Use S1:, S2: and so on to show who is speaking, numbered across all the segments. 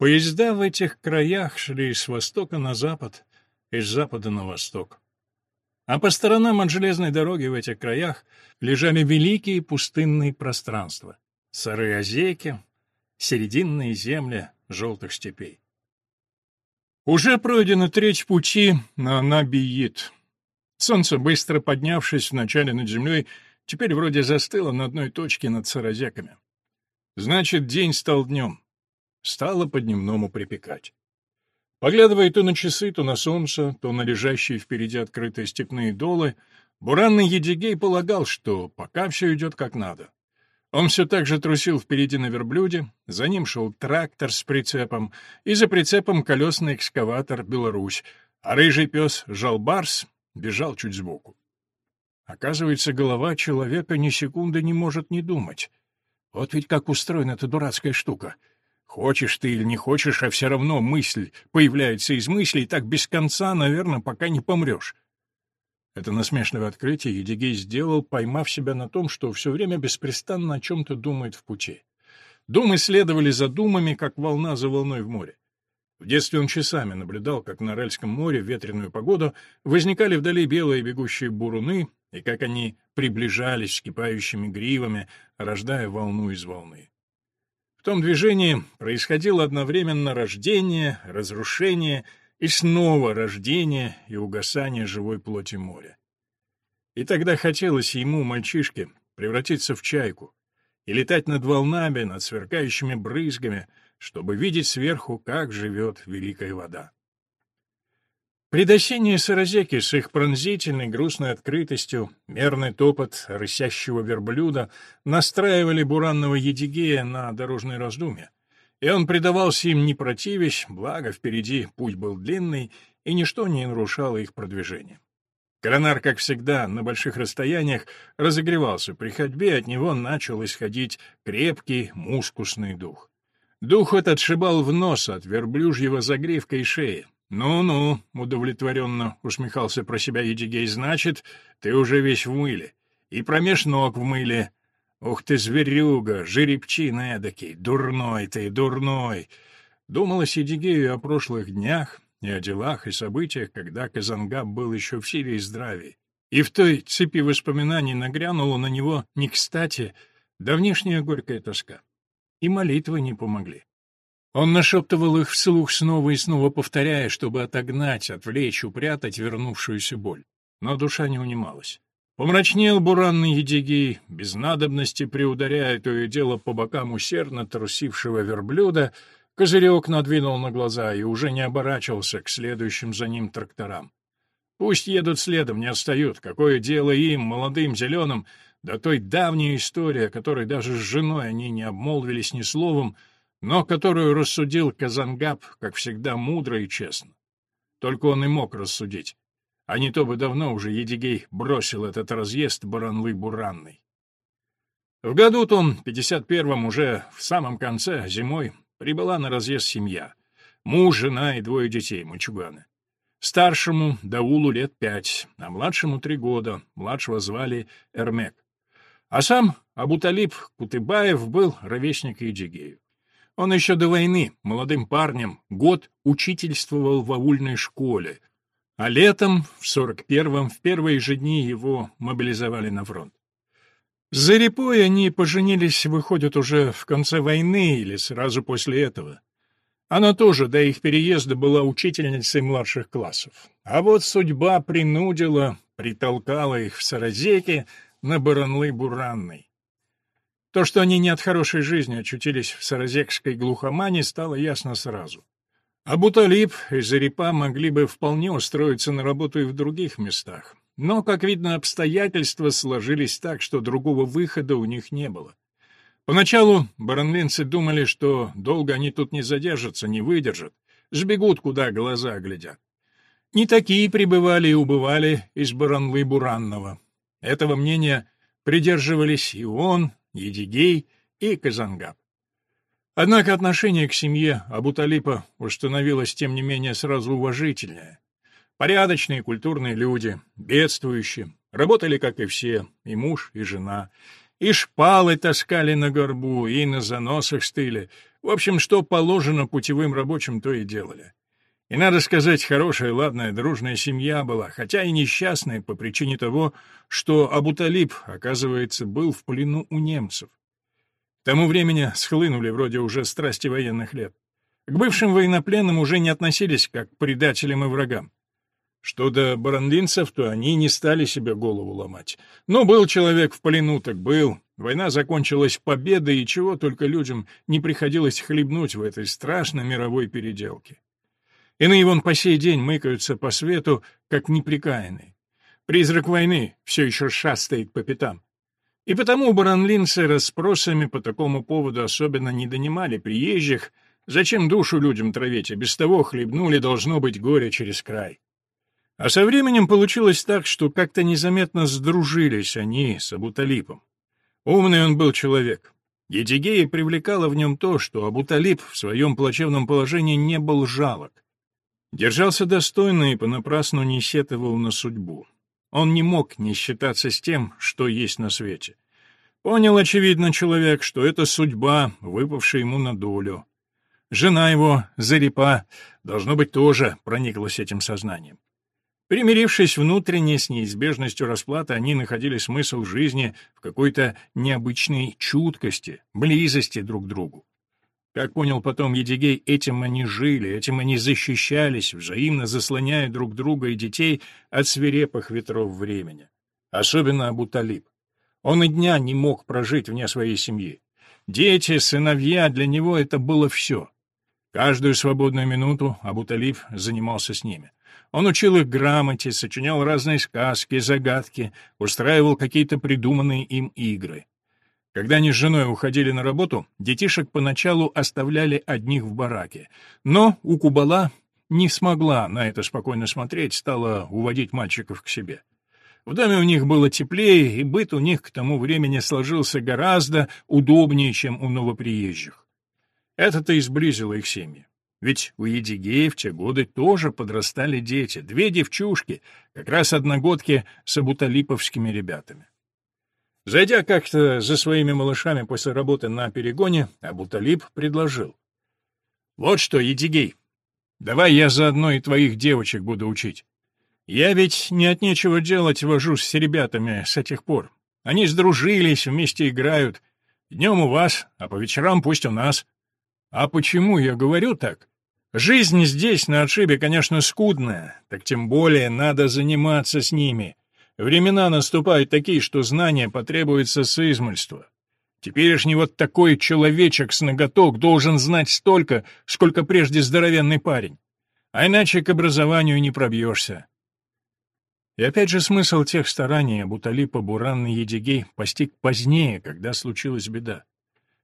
S1: Поезда в этих краях шли с востока на запад, из запада на восток. А по сторонам от железной дороги в этих краях лежали великие пустынные пространства, сырые озеки, серединные земли желтых степей. Уже пройдена треть пути, но она биит. Солнце, быстро поднявшись вначале над землей, теперь вроде застыло на одной точке над саразеками. Значит, день стал днем. Стало по-дневному припекать. Поглядывая то на часы, то на солнце, то на лежащие впереди открытые степные долы, буранный Едигей полагал, что пока все идет как надо. Он все так же трусил впереди на верблюде, за ним шел трактор с прицепом, и за прицепом колесный экскаватор «Беларусь», а рыжий пес Жалбарс бежал чуть сбоку. Оказывается, голова человека ни секунды не может не думать. Вот ведь как устроена эта дурацкая штука. Хочешь ты или не хочешь, а все равно мысль появляется из мыслей, так без конца, наверное, пока не помрешь. Это насмешливое открытие Едигей сделал, поймав себя на том, что все время беспрестанно о чем-то думает в пути. Думы следовали за думами, как волна за волной в море. В детстве он часами наблюдал, как на Рельском море в ветреную погоду возникали вдали белые бегущие буруны, и как они приближались скипающими гривами, рождая волну из волны. В том движении происходило одновременно рождение, разрушение — и снова рождение и угасание живой плоти моря. И тогда хотелось ему, мальчишке, превратиться в чайку и летать над волнами, над сверкающими брызгами, чтобы видеть сверху, как живет великая вода. Предосенние саразеки с их пронзительной грустной открытостью, мерный топот рысящего верблюда настраивали буранного едигея на дорожное раздумье и он предавался им не противясь, благо впереди путь был длинный, и ничто не нарушало их продвижение. Коронар, как всегда, на больших расстояниях разогревался, при ходьбе от него начал исходить крепкий мускусный дух. Дух этот шибал в нос от верблюжьего загривка и шеи. «Ну-ну», — удовлетворенно усмехался про себя Едигей, — «значит, ты уже весь в мыле. И промеж ног в мыле. «Ух ты, зверюга, жеребчина эдакий, дурной ты, дурной!» Думалось Едигею о прошлых днях и о делах и событиях, когда Казангаб был еще в силе и здравии. И в той цепи воспоминаний нагрянула на него не кстати давнишняя горькая тоска. И молитвы не помогли. Он нашептывал их вслух снова и снова, повторяя, чтобы отогнать, отвлечь, упрятать вернувшуюся боль. Но душа не унималась. Помрачнел буранный Едигей, без надобности приударяя то и дело по бокам усердно трусившего верблюда, козырек надвинул на глаза и уже не оборачивался к следующим за ним тракторам. Пусть едут следом, не отстают. Какое дело им, молодым, зеленым, да той давней истории, о которой даже с женой они не обмолвились ни словом, но которую рассудил Казангаб, как всегда, мудро и честно. Только он и мог рассудить а не то бы давно уже Едигей бросил этот разъезд Баранлы-Буранный. В году том, 51-м, уже в самом конце, зимой, прибыла на разъезд семья. Муж, жена и двое детей, мальчуганы. Старшему Даулу лет пять, а младшему три года, младшего звали Эрмек. А сам Абуталип Кутыбаев был ровесник Едигею. Он еще до войны, молодым парнем, год учительствовал в аульной школе, а летом, в 41-м, в первые же дни его мобилизовали на фронт. С Зарипой они поженились, выходят, уже в конце войны или сразу после этого. Она тоже до их переезда была учительницей младших классов. А вот судьба принудила, притолкала их в Саразеке на Баранлы-Буранной. То, что они не от хорошей жизни очутились в саразекской глухомане, стало ясно сразу. Абуталиб и Зарипа могли бы вполне устроиться на работу и в других местах. Но, как видно, обстоятельства сложились так, что другого выхода у них не было. Поначалу баронлинцы думали, что долго они тут не задержатся, не выдержат, сбегут, куда глаза глядят. Не такие прибывали и убывали из Баранлы Буранного. Этого мнения придерживались и он, Едигей и Казангаб. Однако отношение к семье Абуталипа установилось, тем не менее, сразу уважительное. Порядочные культурные люди, бедствующие, работали, как и все, и муж, и жена, и шпалы таскали на горбу, и на заносах стыли, В общем, что положено путевым рабочим, то и делали. И, надо сказать, хорошая, ладная, дружная семья была, хотя и несчастная по причине того, что Абуталиб, оказывается, был в плену у немцев. К тому времени схлынули вроде уже страсти военных лет. К бывшим военнопленным уже не относились как к предателям и врагам. Что до баранлинцев, то они не стали себе голову ломать. Но был человек в плену, так был. Война закончилась победой, и чего только людям не приходилось хлебнуть в этой страшной мировой переделке. Иные вон по сей день мыкаются по свету, как неприкаянные. Призрак войны все еще шастает по пятам. И потому баранлинцы расспросами по такому поводу особенно не донимали приезжих, зачем душу людям травить, а без того хлебнули, должно быть, горе через край. А со временем получилось так, что как-то незаметно сдружились они с Абуталипом. Умный он был человек. Едигея привлекало в нем то, что Абуталип в своем плачевном положении не был жалок. Держался достойно и понапрасну не сетовал на судьбу. Он не мог не считаться с тем, что есть на свете. Понял, очевидно, человек, что это судьба, выпавшая ему на долю. Жена его, Зарипа, должно быть, тоже прониклась этим сознанием. Примирившись внутренне с неизбежностью расплаты, они находили смысл жизни в какой-то необычной чуткости, близости друг к другу. Как понял потом Едигей, этим они жили, этим они защищались, взаимно заслоняя друг друга и детей от свирепых ветров времени. Особенно Абуталиб. Он и дня не мог прожить вне своей семьи. Дети, сыновья, для него это было все. Каждую свободную минуту Абуталиб занимался с ними. Он учил их грамоте, сочинял разные сказки, загадки, устраивал какие-то придуманные им игры. Когда они с женой уходили на работу, детишек поначалу оставляли одних в бараке. Но у Кубала не смогла на это спокойно смотреть, стала уводить мальчиков к себе. В доме у них было теплее, и быт у них к тому времени сложился гораздо удобнее, чем у новоприезжих. Это-то и сблизило их семьи. Ведь у Едигея в те годы тоже подрастали дети, две девчушки, как раз одногодки с абуталиповскими ребятами. Зайдя как-то за своими малышами после работы на перегоне, Абуталип предложил. «Вот что, Едигей, давай я заодно и твоих девочек буду учить. Я ведь не от нечего делать вожусь с ребятами с этих пор. Они сдружились, вместе играют. Днем у вас, а по вечерам пусть у нас. А почему я говорю так? Жизнь здесь, на отшибе, конечно, скудная, так тем более надо заниматься с ними. Времена наступают такие, что знания потребуются с измольства. Теперешний вот такой человечек с ноготок должен знать столько, сколько прежде здоровенный парень. А иначе к образованию не пробьешься. И опять же смысл тех стараний Абуталипа Буран и Едигей постиг позднее, когда случилась беда.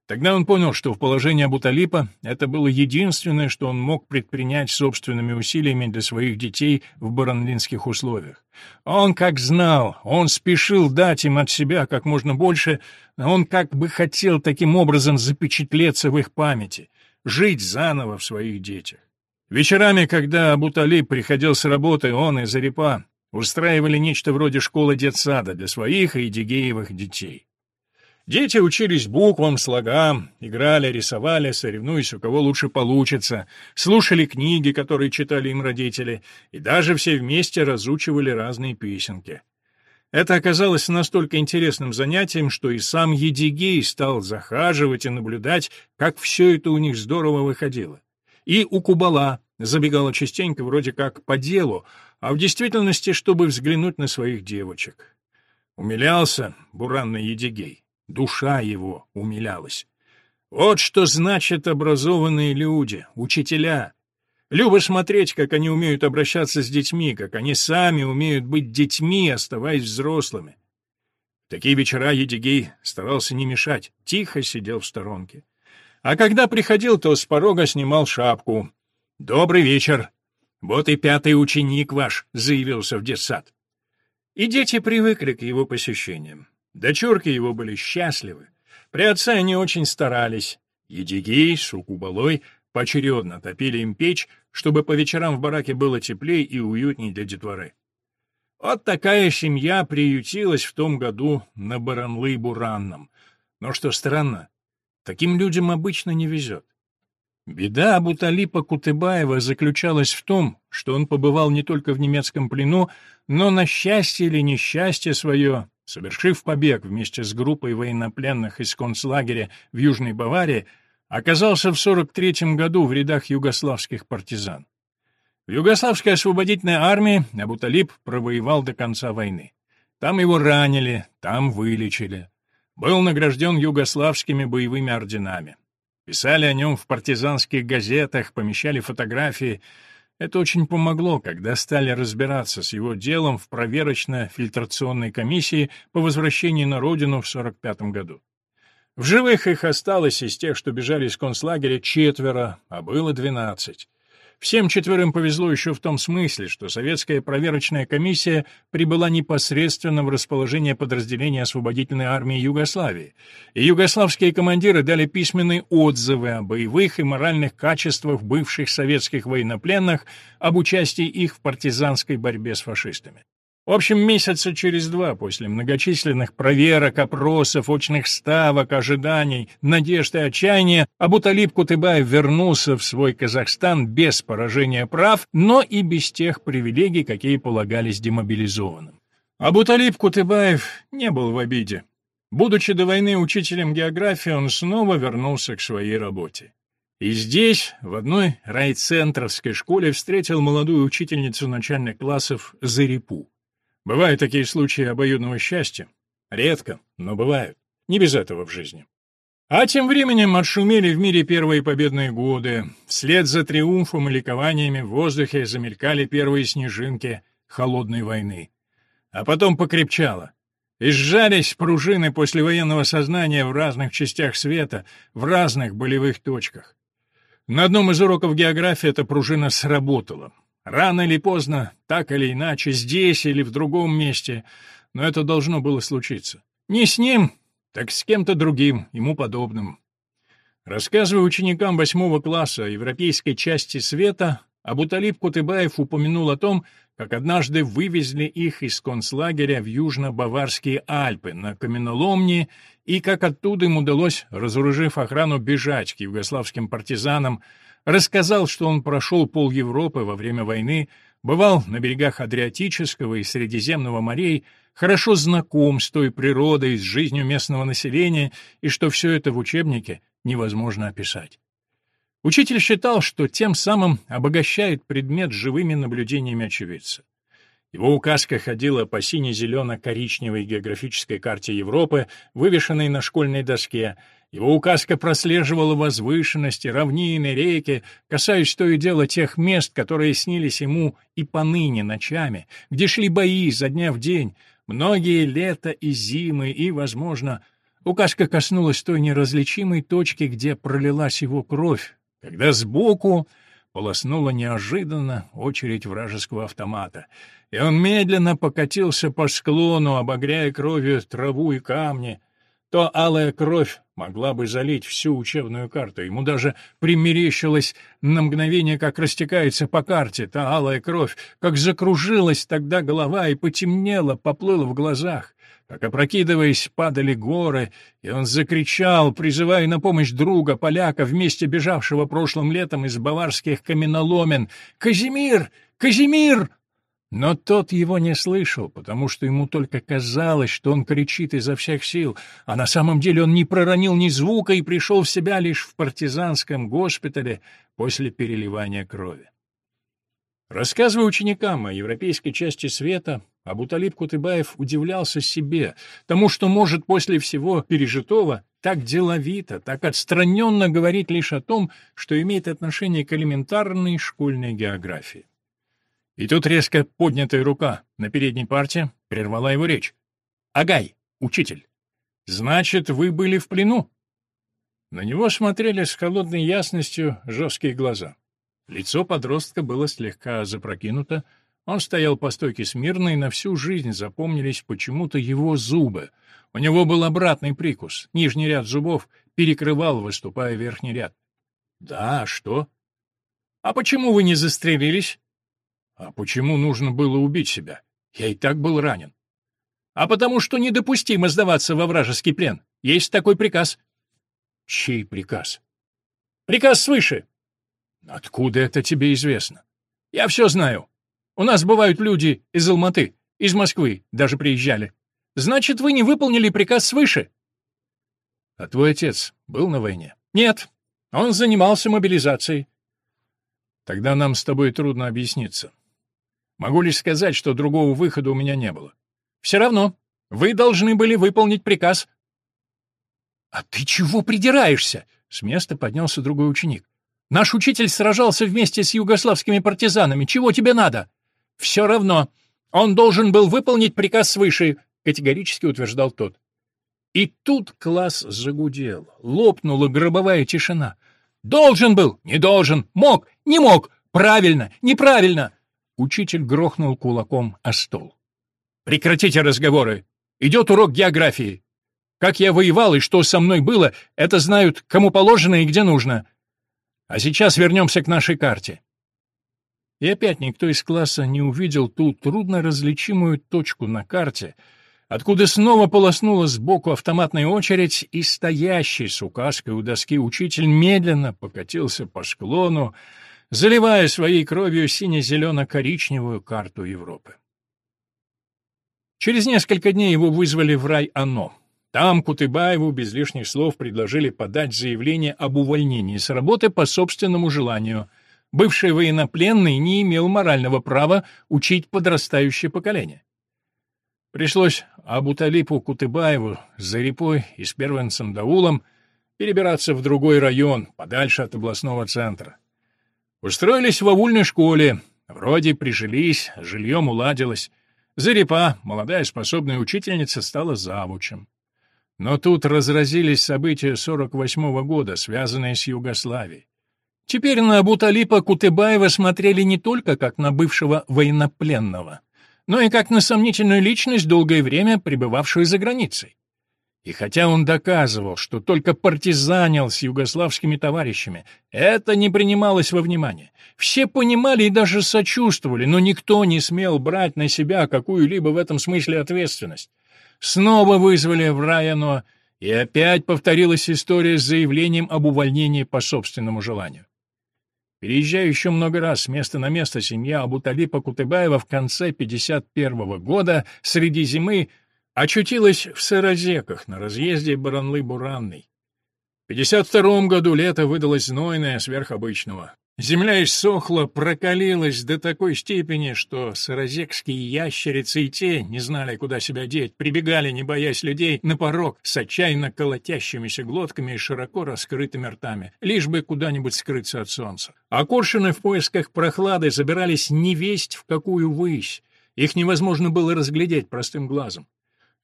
S1: Тогда он понял, что в положении Абуталипа это было единственное, что он мог предпринять собственными усилиями для своих детей в баранлинских условиях. Он как знал, он спешил дать им от себя как можно больше, он как бы хотел таким образом запечатлеться в их памяти, жить заново в своих детях. Вечерами, когда Абуталип приходил с работы, он и Зарипа устраивали нечто вроде школы детсада для своих и Дигеевых детей. Дети учились буквам, слогам, играли, рисовали, соревнуясь, у кого лучше получится, слушали книги, которые читали им родители, и даже все вместе разучивали разные песенки. Это оказалось настолько интересным занятием, что и сам Едигей стал захаживать и наблюдать, как все это у них здорово выходило. И у Кубала забегала частенько вроде как по делу, а в действительности, чтобы взглянуть на своих девочек. Умилялся буранный Едигей. Душа его умилялась. Вот что значит образованные люди, учителя. Любо смотреть, как они умеют обращаться с детьми, как они сами умеют быть детьми, оставаясь взрослыми. В такие вечера Едигей старался не мешать, тихо сидел в сторонке. А когда приходил, то с порога снимал шапку. «Добрый вечер! Вот и пятый ученик ваш», — заявился в детсад. И дети привыкли к его посещениям. Дочурки его были счастливы. При отце они очень старались. Едигей, Сукубалой поочередно топили им печь, чтобы по вечерам в бараке было теплее и уютнее для детворы. Вот такая семья приютилась в том году на Баранлы-Буранном. Но что странно, таким людям обычно не везет. Беда Абуталипа Кутыбаева заключалась в том, что он побывал не только в немецком плену, но на счастье или несчастье свое, совершив побег вместе с группой военнопленных из концлагеря в Южной Баварии, оказался в 43 году в рядах югославских партизан. В Югославской освободительной армии Абуталип провоевал до конца войны. Там его ранили, там вылечили. Был награжден югославскими боевыми орденами. Писали о нем в партизанских газетах, помещали фотографии. Это очень помогло, когда стали разбираться с его делом в проверочно-фильтрационной комиссии по возвращении на родину в 1945 году. В живых их осталось из тех, что бежали из концлагеря, четверо, а было двенадцать. Всем четверым повезло еще в том смысле, что советская проверочная комиссия прибыла непосредственно в расположение подразделения освободительной армии Югославии, и югославские командиры дали письменные отзывы о боевых и моральных качествах бывших советских военнопленных, об участии их в партизанской борьбе с фашистами. В общем, месяца через два после многочисленных проверок, опросов, очных ставок, ожиданий, надежд и отчаяния Абуталип Кутыбаев вернулся в свой Казахстан без поражения прав, но и без тех привилегий, какие полагались демобилизованным. Абуталип Кутыбаев не был в обиде. Будучи до войны учителем географии, он снова вернулся к своей работе. И здесь, в одной райцентровской школе, встретил молодую учительницу начальных классов Зарипу. Бывают такие случаи обоюдного счастья. Редко, но бывают. Не без этого в жизни. А тем временем отшумели в мире первые победные годы. Вслед за триумфом и ликованиями в воздухе замелькали первые снежинки холодной войны. А потом покрепчало. И сжались пружины послевоенного сознания в разных частях света, в разных болевых точках. На одном из уроков географии эта пружина сработала. Рано или поздно, так или иначе, здесь или в другом месте, но это должно было случиться. Не с ним, так с кем-то другим, ему подобным. Рассказывая ученикам восьмого класса европейской части света, Абуталиб Кутыбаев упомянул о том, как однажды вывезли их из концлагеря в южно-баварские Альпы на каменоломни, и как оттуда им удалось, разоружив охрану, бежать к югославским партизанам, Рассказал, что он прошел пол Европы во время войны, бывал на берегах Адриатического и Средиземного морей, хорошо знаком с той природой, с жизнью местного населения, и что все это в учебнике невозможно описать. Учитель считал, что тем самым обогащает предмет живыми наблюдениями очевидца. Его указка ходила по сине-зелено-коричневой географической карте Европы, вывешенной на школьной доске, его указка прослеживала возвышенности, равнины, реки, касаясь то и дело тех мест, которые снились ему и поныне ночами, где шли бои изо дня в день, многие лета и зимы, и, возможно, указка коснулась той неразличимой точки, где пролилась его кровь, когда сбоку полоснула неожиданно очередь вражеского автомата, и он медленно покатился по склону, обогряя кровью траву и камни, то алая кровь могла бы залить всю учебную карту. Ему даже примерещилось на мгновение, как растекается по карте та алая кровь, как закружилась тогда голова и потемнела, поплыла в глазах, как, опрокидываясь, падали горы, и он закричал, призывая на помощь друга, поляка, вместе бежавшего прошлым летом из баварских каменоломен. «Казимир! Казимир!» Но тот его не слышал, потому что ему только казалось, что он кричит изо всех сил, а на самом деле он не проронил ни звука и пришел в себя лишь в партизанском госпитале после переливания крови. Рассказывая ученикам о европейской части света, Абуталиб Кутыбаев удивлялся себе, тому, что может после всего пережитого так деловито, так отстраненно говорить лишь о том, что имеет отношение к элементарной школьной географии. И тут резко поднятая рука на передней парте прервала его речь. «Агай, учитель, значит, вы были в плену?» На него смотрели с холодной ясностью жесткие глаза. Лицо подростка было слегка запрокинуто, он стоял по стойке смирно, и на всю жизнь запомнились почему-то его зубы. У него был обратный прикус, нижний ряд зубов перекрывал, выступая верхний ряд. «Да, что?» «А почему вы не застрелились?» А почему нужно было убить себя? Я и так был ранен. А потому что недопустимо сдаваться во вражеский плен. Есть такой приказ. Чей приказ? Приказ свыше. Откуда это тебе известно? Я все знаю. У нас бывают люди из Алматы, из Москвы, даже приезжали. Значит, вы не выполнили приказ свыше. А твой отец был на войне? Нет. Он занимался мобилизацией. Тогда нам с тобой трудно объясниться. Могу лишь сказать, что другого выхода у меня не было. Все равно, вы должны были выполнить приказ. — А ты чего придираешься? — с места поднялся другой ученик. — Наш учитель сражался вместе с югославскими партизанами. Чего тебе надо? — Все равно. Он должен был выполнить приказ свыше, — категорически утверждал тот. И тут класс загудел. Лопнула гробовая тишина. «Должен был! Не должен! Мог! Не мог! Правильно! Неправильно!» Учитель грохнул кулаком о стол. «Прекратите разговоры! Идет урок географии! Как я воевал и что со мной было, это знают, кому положено и где нужно. А сейчас вернемся к нашей карте». И опять никто из класса не увидел ту трудно различимую точку на карте, откуда снова полоснула сбоку автоматная очередь, и стоящий с указкой у доски учитель медленно покатился по склону, заливая своей кровью сине-зелено-коричневую карту Европы. Через несколько дней его вызвали в рай-ОНО. Там Кутыбаеву без лишних слов предложили подать заявление об увольнении с работы по собственному желанию. Бывший военнопленный не имел морального права учить подрастающее поколение. Пришлось Абуталипу Кутыбаеву с Зарипой и с первенцем Даулом перебираться в другой район, подальше от областного центра. Устроились в аульной школе, вроде прижились, жильем уладилось. Зарипа, молодая способная учительница, стала завучем. Но тут разразились события 48-го года, связанные с Югославией. Теперь на Абуталипа Кутыбаева смотрели не только как на бывшего военнопленного, но и как на сомнительную личность, долгое время пребывавшую за границей. И хотя он доказывал, что только партизанил с югославскими товарищами, это не принималось во внимание. Все понимали и даже сочувствовали, но никто не смел брать на себя какую-либо в этом смысле ответственность. Снова вызвали в Райано, и опять повторилась история с заявлением об увольнении по собственному желанию. Переезжая еще много раз с места на место, семья Абуталипа Кутыбаева в конце 51 -го года среди зимы очутилась в Сыразеках на разъезде Баранлы-Буранной. В 52 году лето выдалось знойное сверхобычного. Земля иссохла, прокалилась до такой степени, что сыразекские ящерицы и те не знали, куда себя деть, прибегали, не боясь людей, на порог с отчаянно колотящимися глотками и широко раскрытыми ртами, лишь бы куда-нибудь скрыться от солнца. А коршуны в поисках прохлады забирались невесть в какую высь. Их невозможно было разглядеть простым глазом.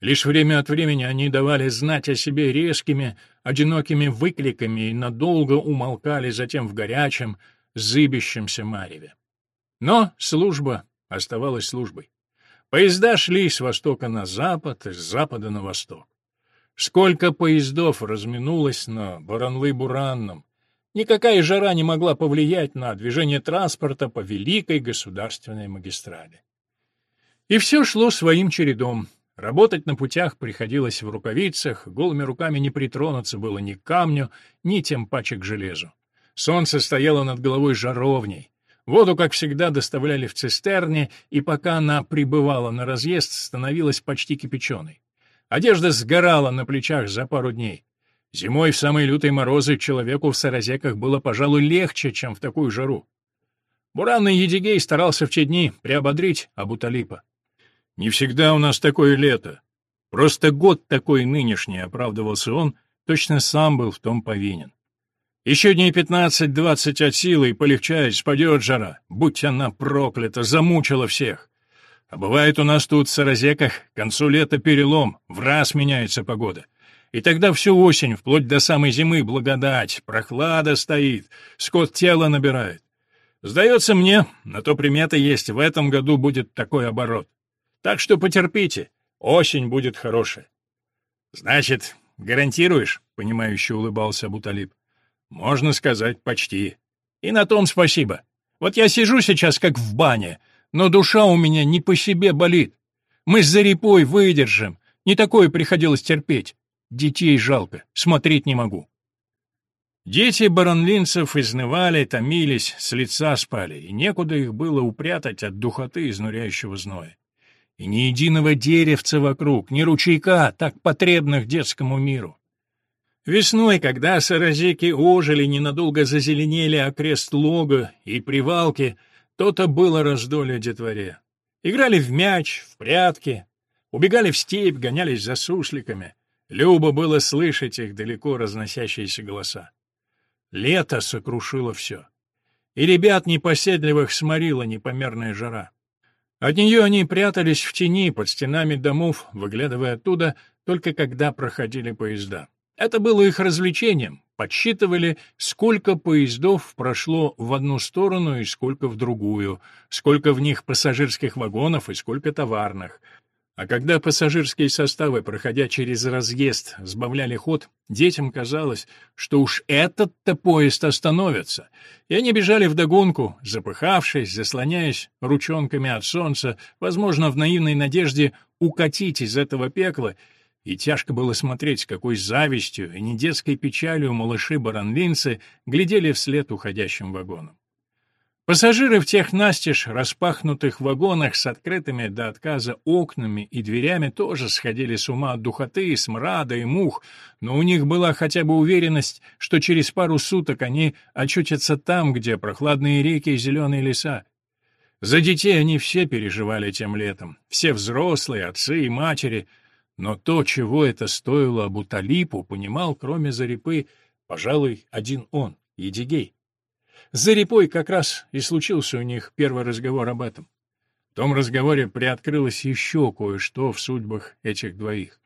S1: Лишь время от времени они давали знать о себе резкими, одинокими выкликами и надолго умолкали затем в горячем, зыбящемся мареве. Но служба оставалась службой. Поезда шли с востока на запад, с запада на восток. Сколько поездов разминулось на Баранлы-Буранном. Никакая жара не могла повлиять на движение транспорта по великой государственной магистрали. И все шло своим чередом. Работать на путях приходилось в рукавицах, голыми руками не притронуться было ни к камню, ни тем паче к железу. Солнце стояло над головой жаровней. Воду, как всегда, доставляли в цистерне, и пока она прибывала на разъезд, становилась почти кипяченой. Одежда сгорала на плечах за пару дней. Зимой в самые лютые морозы человеку в Саразеках было, пожалуй, легче, чем в такую жару. Буранный Едигей старался в те дни приободрить Абуталипа. Не всегда у нас такое лето. Просто год такой нынешний, — оправдывался он, точно сам был в том повинен. Еще дней пятнадцать-двадцать от силы, и полегчает, спадет жара. Будь она проклята, замучила всех. А бывает у нас тут в Саразеках к концу лета перелом, в раз меняется погода. И тогда всю осень, вплоть до самой зимы, благодать, прохлада стоит, скот тела набирает. Сдается мне, на то примета есть, в этом году будет такой оборот. Так что потерпите, осень будет хорошая. — Значит, гарантируешь? — понимающе улыбался Абуталиб. — Можно сказать, почти. И на том спасибо. Вот я сижу сейчас как в бане, но душа у меня не по себе болит. Мы с Зарипой выдержим. Не такое приходилось терпеть. Детей жалко, смотреть не могу. Дети баронлинцев изнывали, томились, с лица спали, и некуда их было упрятать от духоты изнуряющего зноя. И ни единого деревца вокруг, ни ручейка, так потребных детскому миру. Весной, когда саразеки ожили, ненадолго зазеленели окрест лога и привалки, то-то было раздолье детворе. Играли в мяч, в прятки, убегали в степь, гонялись за сусликами. Любо было слышать их далеко разносящиеся голоса. Лето сокрушило все. И ребят непоседливых сморила непомерная жара. От нее они прятались в тени под стенами домов, выглядывая оттуда, только когда проходили поезда. Это было их развлечением. Подсчитывали, сколько поездов прошло в одну сторону и сколько в другую, сколько в них пассажирских вагонов и сколько товарных. А когда пассажирские составы, проходя через разъезд, сбавляли ход, детям казалось, что уж этот-то поезд остановится, и они бежали вдогонку, запыхавшись, заслоняясь ручонками от солнца, возможно, в наивной надежде укатить из этого пекла, и тяжко было смотреть, с какой завистью и недетской печалью малыши-баранлинцы глядели вслед уходящим вагонам. Пассажиры в тех настежь распахнутых вагонах с открытыми до отказа окнами и дверями тоже сходили с ума от духоты, смрада и мух, но у них была хотя бы уверенность, что через пару суток они очутятся там, где прохладные реки и зеленые леса. За детей они все переживали тем летом, все взрослые, отцы и матери, но то, чего это стоило Абуталипу, понимал, кроме Зарипы, пожалуй, один он, Едигей. За репой как раз и случился у них первый разговор об этом. В том разговоре приоткрылось еще кое-что в судьбах этих двоих.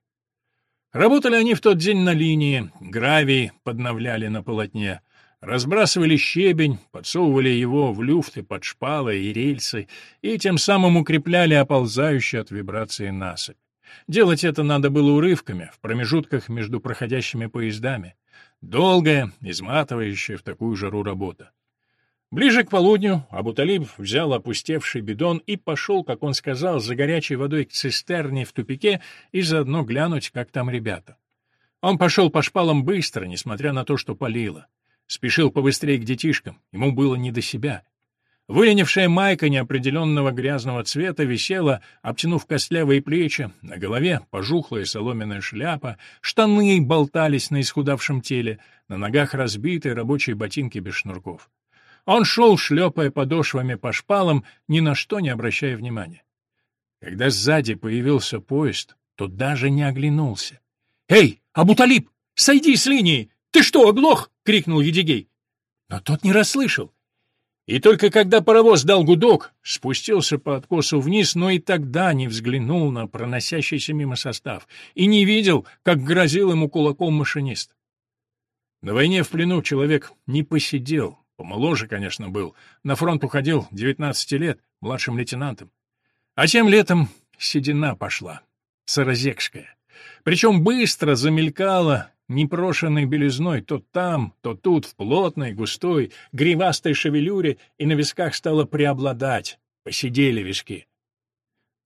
S1: Работали они в тот день на линии, гравий подновляли на полотне, разбрасывали щебень, подсовывали его в люфты под шпалы и рельсы и тем самым укрепляли оползающую от вибрации насыпь. Делать это надо было урывками, в промежутках между проходящими поездами. Долгая, изматывающая в такую жару работа. Ближе к полудню Абуталиб взял опустевший бидон и пошел, как он сказал, за горячей водой к цистерне в тупике и заодно глянуть, как там ребята. Он пошел по шпалам быстро, несмотря на то, что палило. Спешил побыстрее к детишкам, ему было не до себя. Выленившая майка неопределенного грязного цвета висела, обтянув костлявые плечи, на голове пожухлая соломенная шляпа, штаны болтались на исхудавшем теле, на ногах разбитые рабочие ботинки без шнурков. Он шел, шлепая подошвами по шпалам, ни на что не обращая внимания. Когда сзади появился поезд, то даже не оглянулся. — Эй, Абуталип, сойди с линии! Ты что, оглох? — крикнул Едигей. Но тот не расслышал. И только когда паровоз дал гудок, спустился по откосу вниз, но и тогда не взглянул на проносящийся мимо состав и не видел, как грозил ему кулаком машинист. На войне в плену человек не посидел, Помоложе, конечно, был. На фронт уходил 19 лет, младшим лейтенантом. А тем летом седина пошла, саразекская. Причем быстро замелькала непрошенной белизной то там, то тут, в плотной, густой, гривастой шевелюре, и на висках стало преобладать. Посидели виски.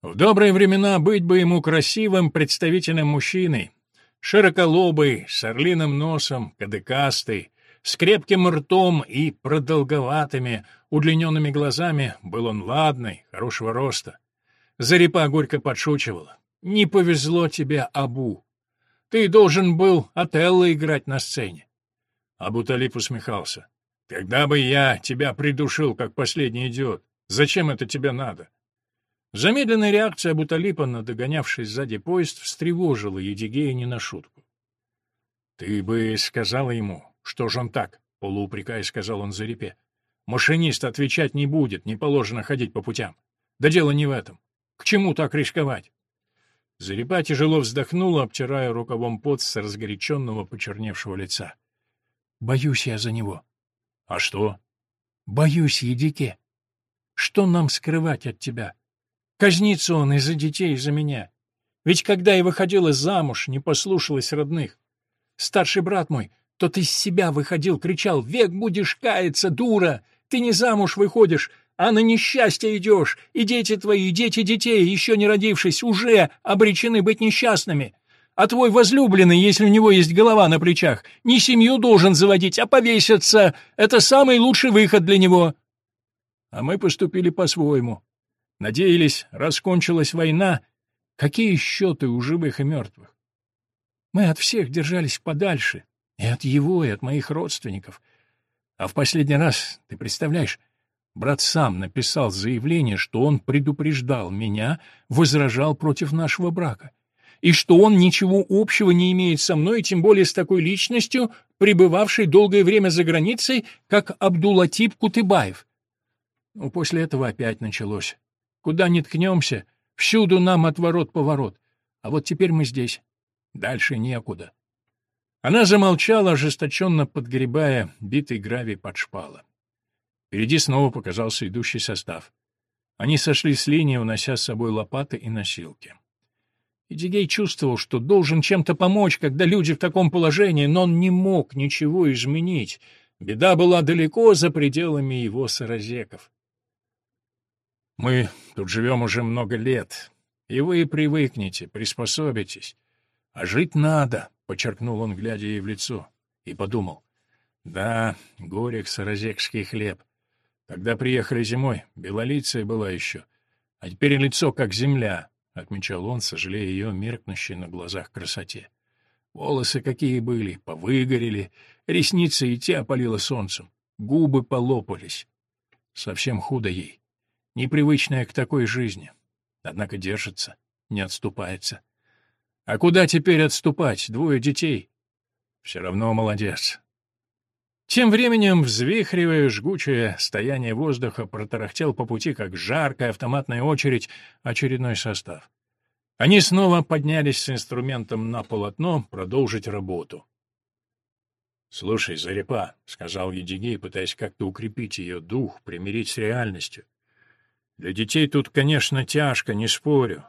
S1: В добрые времена быть бы ему красивым, представительным мужчиной. Широколобый, с орлиным носом, кадыкастый, с крепким ртом и продолговатыми, удлиненными глазами был он ладный, хорошего роста. Зарипа горько подшучивала. «Не повезло тебе, Абу. Ты должен был Отелло играть на сцене». Абу Талиб усмехался. «Когда бы я тебя придушил, как последний идиот? Зачем это тебе надо?» Замедленная реакция Абуталипа на догонявший сзади поезд встревожила Едигея не на шутку. «Ты бы сказала ему, «Что ж он так?» — полуупрекая сказал он Зарипе. «Машинист отвечать не будет, не положено ходить по путям. Да дело не в этом. К чему так рисковать?» Зарипа тяжело вздохнула, обтирая рукавом пот с разгоряченного почерневшего лица. «Боюсь я за него». «А что?» «Боюсь, Едике. Что нам скрывать от тебя? Казнится он из-за детей, из-за меня. Ведь когда я выходила замуж, не послушалась родных. Старший брат мой тот из себя выходил, кричал «Век будешь каяться, дура! Ты не замуж выходишь, а на несчастье идешь, и дети твои, дети детей, еще не родившись, уже обречены быть несчастными. А твой возлюбленный, если у него есть голова на плечах, не семью должен заводить, а повеситься. Это самый лучший выход для него. А мы поступили по-своему. Надеялись, раскончилась война. Какие счеты у живых и мертвых? Мы от всех держались подальше. И от его, и от моих родственников. А в последний раз, ты представляешь, брат сам написал заявление, что он предупреждал меня, возражал против нашего брака и что он ничего общего не имеет со мной, тем более с такой личностью, пребывавшей долгое время за границей, как Абдулатип Кутыбаев. Ну, после этого опять началось. Куда ни ткнемся, всюду нам отворот-поворот. А вот теперь мы здесь. Дальше некуда. Она замолчала, ожесточенно подгребая битый гравий под шпала. Впереди снова показался идущий состав. Они сошли с линии, унося с собой лопаты и носилки. Идигей чувствовал, что должен чем-то помочь, когда люди в таком положении, но он не мог ничего изменить. Беда была далеко за пределами его саразеков. «Мы тут живем уже много лет, и вы привыкнете, приспособитесь. А жить надо», — подчеркнул он, глядя ей в лицо, и подумал. «Да, горек саразекский хлеб. Когда приехали зимой, белолицая была еще, а теперь лицо как земля, — отмечал он, сожалея ее меркнущей на глазах красоте. Волосы какие были, повыгорели, ресницы и те опалило солнцем, губы полопались. Совсем худо ей, непривычная к такой жизни. Однако держится, не отступается. А куда теперь отступать? Двое детей. Все равно молодец. Тем временем, взвихривая жгучее стояние воздуха, протарахтел по пути, как жаркая автоматная очередь, очередной состав. Они снова поднялись с инструментом на полотно продолжить работу. — Слушай, Зарипа, — сказал Едигей, пытаясь как-то укрепить ее дух, примирить с реальностью. — Для детей тут, конечно, тяжко, не спорю.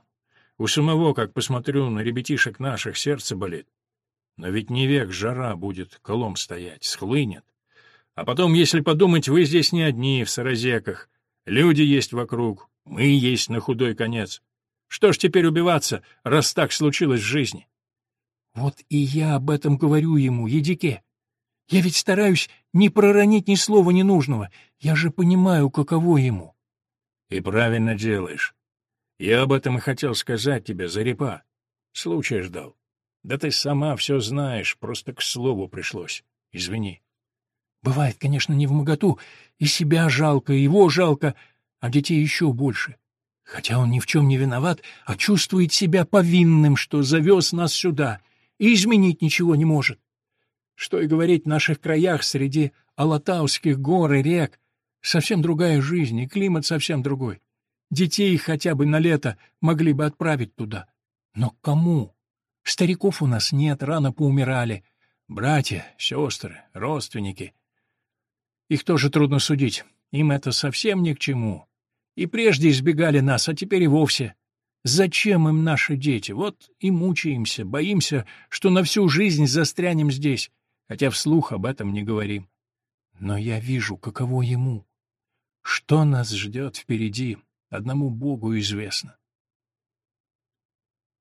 S1: У самого, как посмотрю на ребятишек наших, сердце болит. Но ведь не век жара будет колом стоять, схлынет. А потом, если подумать, вы здесь не одни, в Саразеках. Люди есть вокруг, мы есть на худой конец. Что ж теперь убиваться, раз так случилось в жизни? Вот и я об этом говорю ему, Едике. Я ведь стараюсь не проронить ни слова ненужного. Я же понимаю, каково ему. И правильно делаешь. Я об этом и хотел сказать тебе, Зарипа. Случай ждал. Да ты сама все знаешь, просто к слову пришлось. Извини. Бывает, конечно, не в моготу, и себя жалко, и его жалко, а детей еще больше. Хотя он ни в чем не виноват, а чувствует себя повинным, что завез нас сюда, и изменить ничего не может. Что и говорить в наших краях среди Алатауских гор и рек, совсем другая жизнь, и климат совсем другой. Детей хотя бы на лето могли бы отправить туда. Но кому? Стариков у нас нет, рано поумирали. Братья, сестры, родственники — их тоже трудно судить. Им это совсем ни к чему. И прежде избегали нас, а теперь и вовсе. Зачем им наши дети? Вот и мучаемся, боимся, что на всю жизнь застрянем здесь, хотя вслух об этом не говорим. Но я вижу, каково ему. Что нас ждет впереди, одному Богу известно.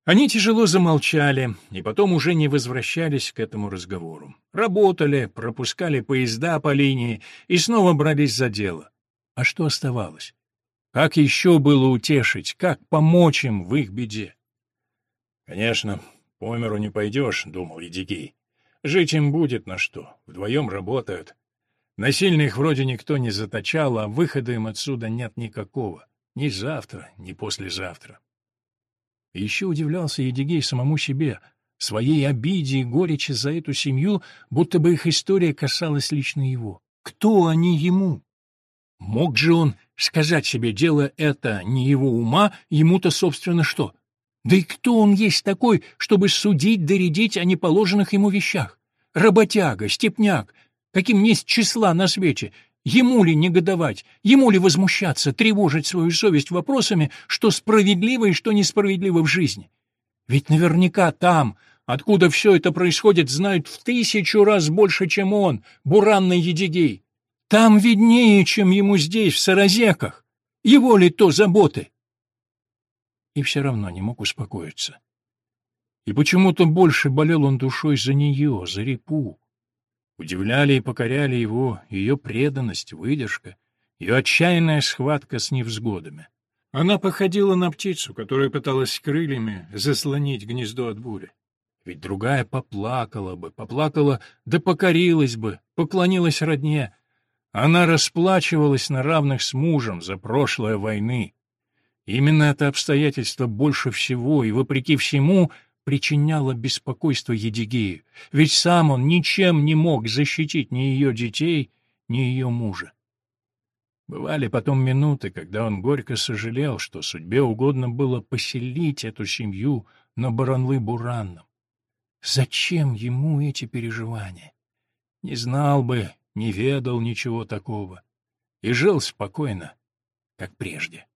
S1: Они тяжело замолчали, и потом уже не возвращались к этому разговору. Работали, пропускали поезда по линии и снова брались за дело. А что оставалось? Как еще было утешить, как помочь им в их беде? «Конечно, по миру не пойдешь», — думал Едигей. «Жить им будет на что, вдвоем работают. Насильно их вроде никто не заточал, а выхода им отсюда нет никакого. Ни завтра, ни послезавтра». Еще удивлялся Едигей самому себе, своей обиде и горечи за эту семью, будто бы их история касалась лично его. Кто они ему? Мог же он сказать себе, дело это не его ума, ему-то, собственно, что? Да и кто он есть такой, чтобы судить, доредить о неположенных ему вещах? Работяга, степняк, каким есть числа на свете, Ему ли негодовать, ему ли возмущаться, тревожить свою совесть вопросами, что справедливо и что несправедливо в жизни? Ведь наверняка там, откуда все это происходит, знают в тысячу раз больше, чем он, буранный Едигей. Там виднее, чем ему здесь, в Саразеках. Его ли то заботы? И все равно не мог успокоиться. И почему-то больше болел он душой за нее, за репу. Удивляли и покоряли его ее преданность, выдержка, ее отчаянная схватка с невзгодами. Она походила на птицу, которая пыталась крыльями заслонить гнездо от бури. Ведь другая поплакала бы, поплакала, да покорилась бы, поклонилась родне. Она расплачивалась на равных с мужем за прошлое войны. Именно это обстоятельство больше всего и, вопреки всему, причиняло беспокойство Едигею, ведь сам он ничем не мог защитить ни ее детей, ни ее мужа. Бывали потом минуты, когда он горько сожалел, что судьбе угодно было поселить эту семью на Баранлы-Буранном. Зачем ему эти переживания? Не знал бы, не ведал ничего такого. И жил спокойно, как прежде.